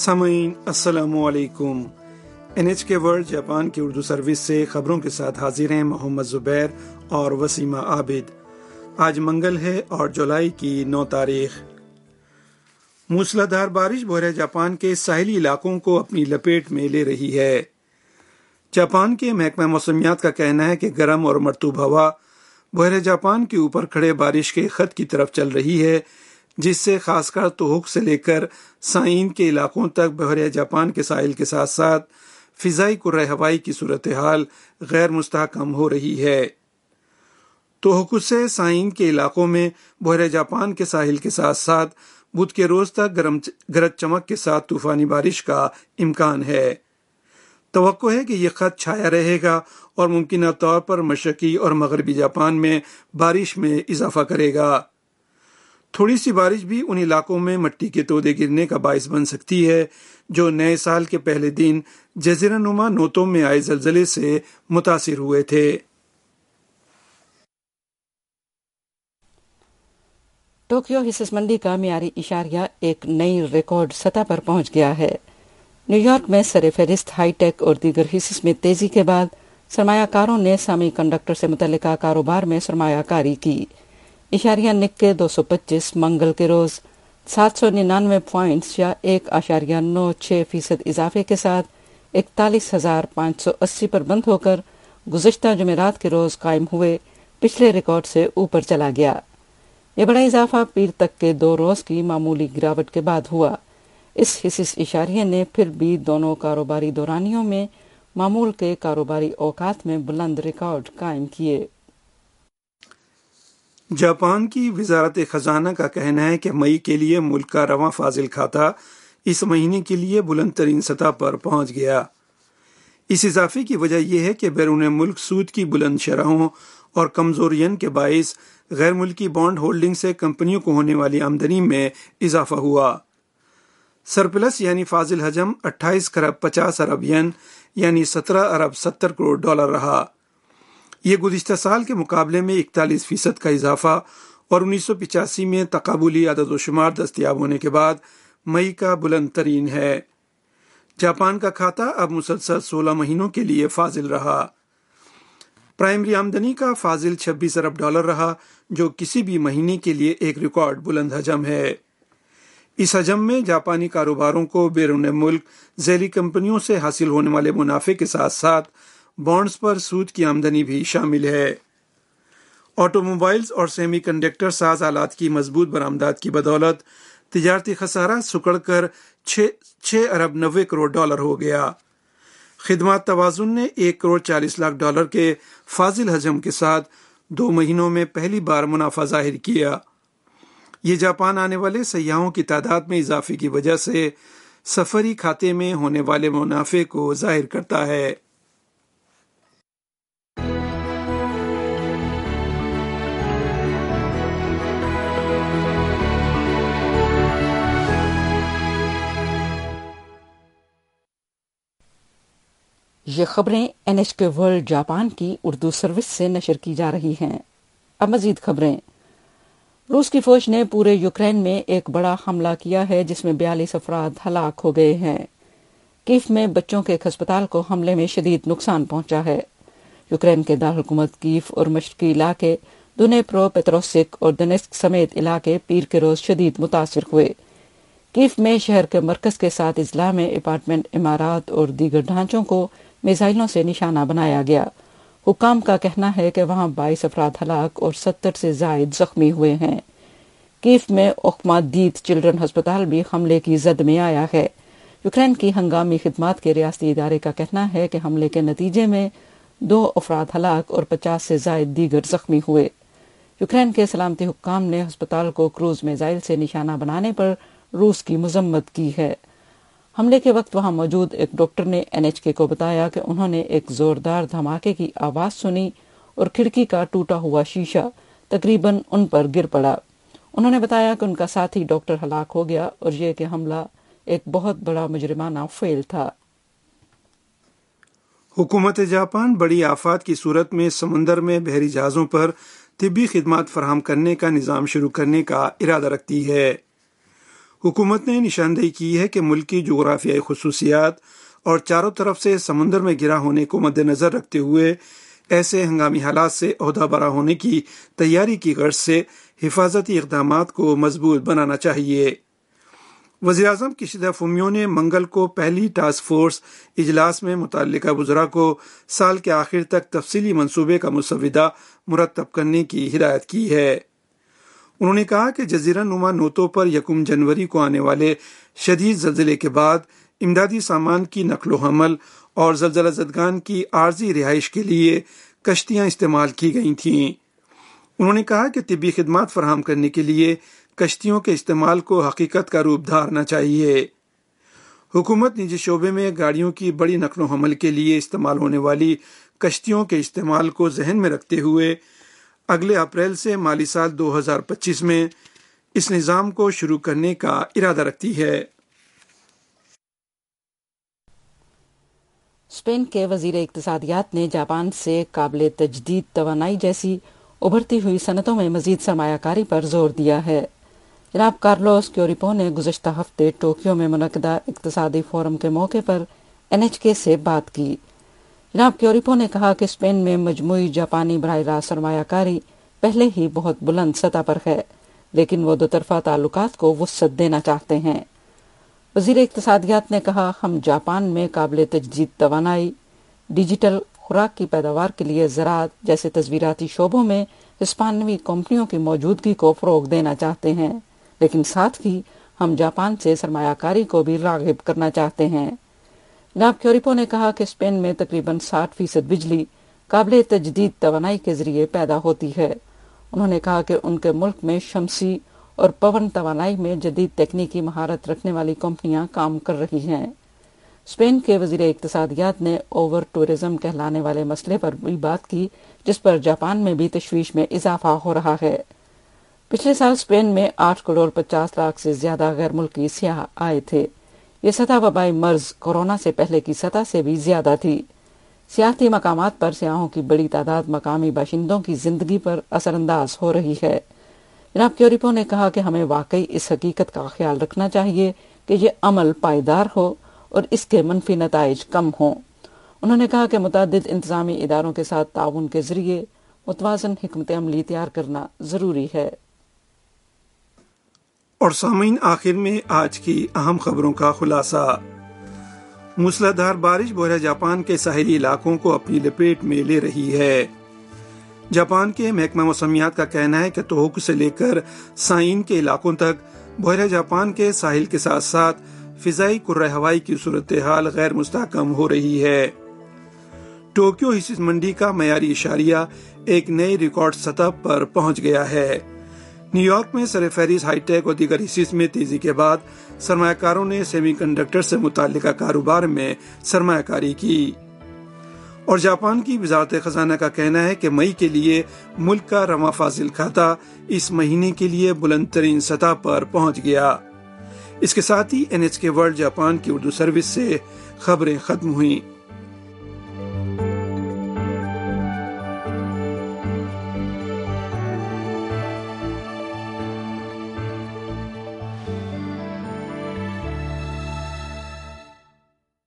سامعین، السلام علیکم۔ N H K world Japan کی اردو سروس سے خبروں کے ساتھ حاضر ہیں محمد زبیر اور وسیمہ عابد۔ آج منگل ہے اور جولائی کی نو تاریخ۔ موسلادھار بارش بحیرہ جاپان کے ساحلی علاقوں کو اپنی لپیٹ میں لے رہی ہے۔ جاپان کے محکمہ موسمیات کا کہنا ہے کہ گرم اور مرتوب ہوا بحیرہ جاپان کے اوپر کھڑے بارش کے خط کی طرف چل رہی ہے۔ جس سے خاص کر توحک سے لے کر سائن کے علاقوں تک بحریہ جاپان کے ساحل کے ساتھ ساتھ فضائی کرہ ہوائی کی صورتحال غیر مستحکم ہو رہی ہے۔ توحک سے سائن کے علاقوں میں بحیرہ جاپان کے ساحل کے ساتھ ساتھ بدھ کے روز تک گرم گرج چمک کے ساتھ طوفانی بارش کا امکان ہے۔ توقع ہے کہ یہ خط چھایا رہے گا اور ممکنہ طور پر مشرقی اور مغربی جاپان میں بارش میں اضافہ کرے گا۔ تھوڑی سی بارش بھی ان علاقوں میں مٹی کے تودے گرنے کا باعث بن سکتی ہے، جو نئے سال کے پہلے دن جزیرہ نما نوتوں میں آئے زلزلے سے متاثر ہوئے تھے۔ ٹوکیو حصص منڈی کا معیاری اشاریہ ایک نئی ریکارڈ سطح پر پہنچ گیا ہے۔ نیو یارک میں سر فہرست ہائی ٹیک اور دیگر حصص میں تیزی کے بعد سرمایہ کاروں نے سامی کنڈکٹر سے متعلقہ کاروبار میں سرمایہ کاری کی۔ اشاریہ نکے دو سو پچیس، منگل کے روز سات سو ننانوے پوائنٹس یا ایک اشاریہ نو چھ فیصد اضافے کے ساتھ اکتالیس ہزار پانچ سو اسی پر بند ہو کر گزشتہ جمعرات کے روز قائم ہوئے پچھلے ریکارڈ سے اوپر چلا گیا۔ یہ بڑا اضافہ پیر تک کے دو روز کی معمولی گراوٹ کے بعد ہوا۔ اس حصص اشاریہ نے پھر بھی دونوں کاروباری دورانیوں میں معمول کے کاروباری اوقات میں بلند ریکارڈ قائم کیے۔ جاپان کی وزارت خزانہ کا کہنا ہے کہ مئی کے لیے ملک کا رواں فاضل کھاتا اس مہینے کے لیے بلند ترین سطح پر پہنچ گیا۔ اس اضافے کی وجہ یہ ہے کہ بیرون ملک سود کی بلند شرحوں اور کمزور ین کے باعث غیر ملکی بانڈ ہولڈنگ سے کمپنیوں کو ہونے والی آمدنی میں اضافہ ہوا۔ سرپلس یعنی فاضل حجم اٹھائیس خرب پچاس ارب ین یعنی سترہ ارب ستر کروڑ ڈالر رہا۔ یہ گزشتہ سال کے مقابلے میں اکتالیس فیصد کا اضافہ اور انیس سو پچاسی میں تقابلی عدد و شمار دستیاب ہونے کے بعد مئی کا بلند ترین ہے۔ جاپان کا کھاتا اب مسلسل سولہ مہینوں کے لیے فاضل رہا۔ پرائمری آمدنی کا فاضل چھبیس ارب ڈالر رہا، جو کسی بھی مہینے کے لیے ایک ریکارڈ بلند حجم ہے۔ اس حجم میں جاپانی کاروباروں کو بیرون ملک ذیلی کمپنیوں سے حاصل ہونے والے منافع کے ساتھ ساتھ بانڈز پر سود کی آمدنی بھی شامل ہے۔ آٹو موبائلز اور سیمی کنڈکٹر ساز آلات کی مضبوط برآمدات کی بدولت تجارتی خسارہ سکڑ کر چھ ارب نوے کروڑ ڈالر ہو گیا۔ خدمات توازن نے ایک کروڑ چالیس لاکھ ڈالر کے فاضل حجم کے ساتھ دو مہینوں میں پہلی بار منافع ظاہر کیا۔ یہ جاپان آنے والے سیاحوں کی تعداد میں اضافے کی وجہ سے سفری کھاتے میں ہونے والے منافع کو ظاہر کرتا ہے۔ یہ خبریں N H K world Japan کی اردو سروس سے نشر کی جا رہی ہیں۔ اب مزید خبریں۔ روس کی فوج نے پورے یوکرین میں ایک بڑا حملہ کیا ہے، جس میں بیالیس افراد ہلاک ہو گئے ہیں۔ کیف میں بچوں کے ایک ہسپتال کو حملے میں شدید نقصان پہنچا ہے۔ یوکرین کے دارالحکومت کیف اور مشرقی علاقے دنے پرو پیتروسک اور دنسک سمیت علاقے پیر کے روز شدید متاثر ہوئے۔ کیف میں شہر کے مرکز کے ساتھ اضلاع میں اپارٹمنٹ، عمارات اور دیگر ڈھانچوں کو میزائلوں سے نشانہ بنایا گیا۔ حکام کا کہنا ہے کہ وہاں بائیس افراد ہلاک اور ستر سے زائد زخمی ہوئے ہیں۔ کیف میں دیت چلڈرن ہسپتال بھی حملے کی زد میں آیا ہے۔ یوکرین کی ہنگامی خدمات کے ریاستی ادارے کا کہنا ہے کہ حملے کے نتیجے میں دو افراد ہلاک اور پچاس سے زائد دیگر زخمی ہوئے۔ یوکرین کے سلامتی حکام نے ہسپتال کو کروز میزائل سے نشانہ بنانے پر روس کی مذمت کی ہے۔ حملے کے وقت وہاں موجود ایک ڈاکٹر نے این ایچ کے کو بتایا کہ انہوں نے ایک زوردار دھماکے کی آواز سنی اور کھڑکی کا ٹوٹا ہوا شیشہ تقریباً ان پر گر پڑا۔ انہوں نے بتایا کہ ان کا ساتھی ڈاکٹر ہلاک ہو گیا اور یہ کہ حملہ ایک بہت بڑا مجرمانہ فیل تھا۔ حکومت جاپان بڑی آفات کی صورت میں سمندر میں بحری جہازوں پر طبی خدمات فراہم کرنے کا نظام شروع کرنے کا ارادہ رکھتی ہے۔ حکومت نے نشاندہی کی ہے کہ ملک کی جغرافیائی خصوصیات اور چاروں طرف سے سمندر میں گرا ہونے کو مد نظر رکھتے ہوئے ایسے ہنگامی حالات سے عہدہ برا ہونے کی تیاری کی غرض سے حفاظتی اقدامات کو مضبوط بنانا چاہیے۔ وزیر اعظم کشیدہ فومیو نے منگل کو پہلی ٹاسک فورس اجلاس میں متعلقہ وزراء کو سال کے آخر تک تفصیلی منصوبے کا مسودہ مرتب کرنے کی ہدایت کی ہے۔ انہوں نے کہا کہ جزیرہ نما نوتوں پر یکم جنوری کو آنے والے شدید زلزلے کے بعد امدادی سامان کی نقل و حمل اور زلزلہ زدگان کی عارضی رہائش کے لیے کشتیاں استعمال کی گئی تھیں۔ انہوں نے کہا کہ طبی خدمات فراہم کرنے کے لیے کشتیوں کے استعمال کو حقیقت کا روپ دھارنا چاہیے۔ حکومت نجی شعبے میں گاڑیوں کی بڑی نقل و حمل کے لیے استعمال ہونے والی کشتیوں کے استعمال کو ذہن میں رکھتے ہوئے اگلے اپریل سے مالی سال دو ہزار پچیس میں اس نظام کو شروع کرنے کا ارادہ رکھتی ہے۔ اسپین کے وزیر اقتصادیات نے جاپان سے قابل تجدید توانائی جیسی ابھرتی ہوئی صنعتوں میں مزید سرمایہ کاری پر زور دیا ہے۔ جناب کارلوس کیوریپو نے گزشتہ ہفتے ٹوکیو میں منعقدہ اقتصادی فورم کے موقع پر این ایچ کے سے بات کی۔ جناب کیوریپو نے کہا کہ اسپین میں مجموعی جاپانی براہ راست سرمایہ کاری پہلے ہی بہت بلند سطح پر ہے، لیکن وہ دو طرفہ تعلقات کو وسط دینا چاہتے ہیں۔ وزیر اقتصادیات نے کہا، ہم جاپان میں قابل تجدید توانائی، ڈیجیٹل خوراک کی پیداوار کے لیے زراعت جیسے تصویراتی شعبوں میں ہسپانوی کمپنیوں کی موجودگی کو فروغ دینا چاہتے ہیں، لیکن ساتھ ہی ہم جاپان سے سرمایہ کاری کو بھی راغب کرنا چاہتے ہیں۔ جناب کیوریپو نے کہا کہ اسپین میں تقریباً ساٹھ فیصد بجلی قابل تجدید توانائی کے ذریعے پیدا ہوتی ہے۔ انہوں نے کہا کہ ان کے ملک میں شمسی اور پون توانائی میں جدید تکنیکی مہارت رکھنے والی کمپنیاں کام کر رہی ہیں۔ اسپین کے وزیر اقتصادیات نے اوور ٹورزم کہلانے والے مسئلے پر بھی بات کی، جس پر جاپان میں بھی تشویش میں اضافہ ہو رہا ہے۔ پچھلے سال اسپین میں آٹھ کروڑ پچاس لاکھ سے زیادہ غیر ملکی سیاح آئے تھے۔ یہ سطح وبائی مرض کورونا سے پہلے کی سطح سے بھی زیادہ تھی۔ سیاحتی مقامات پر سیاحوں کی بڑی تعداد مقامی باشندوں کی زندگی پر اثر انداز ہو رہی ہے۔ جناب کیوریپو نے کہا کہ ہمیں واقعی اس حقیقت کا خیال رکھنا چاہیے کہ یہ عمل پائیدار ہو اور اس کے منفی نتائج کم ہوں۔ انہوں نے کہا کہ متعدد انتظامی اداروں کے ساتھ تعاون کے ذریعے متوازن حکمت عملی تیار کرنا ضروری ہے۔ اور سامعین، آخر میں آج کی اہم خبروں کا خلاصہ۔ مسلادھار بارش بحیرہ جاپان کے ساحلی علاقوں کو اپنی لپیٹ میں لے رہی ہے۔ جاپان کے محکمہ موسمیات کا کہنا ہے کہ توحک سے لے کر سائن کے علاقوں تک بحیرہ جاپان کے ساحل کے ساتھ ساتھ فضائی کرہ ہوائی کی صورتحال غیر مستحکم ہو رہی ہے۔ ٹوکیو حصص منڈی کا معیاری اشاریہ ایک نئی ریکارڈ سطح پر پہنچ گیا ہے۔ نیو یارک میں سر فہرست ہائی ٹیک اور دیگر حصص میں تیزی کے بعد سرمایہ کاروں نے سیمی کنڈکٹر سے متعلقہ کاروبار میں سرمایہ کاری کی۔ اور جاپان کی وزارت خزانہ کا کہنا ہے کہ مئی کے لیے ملک کا رواں فاضل کھاتا اس مہینے کے لیے بلند ترین سطح پر پہنچ گیا۔ اس کے ساتھ ہی N H K world Japan کی اردو سروس سے خبریں ختم ہوئیں۔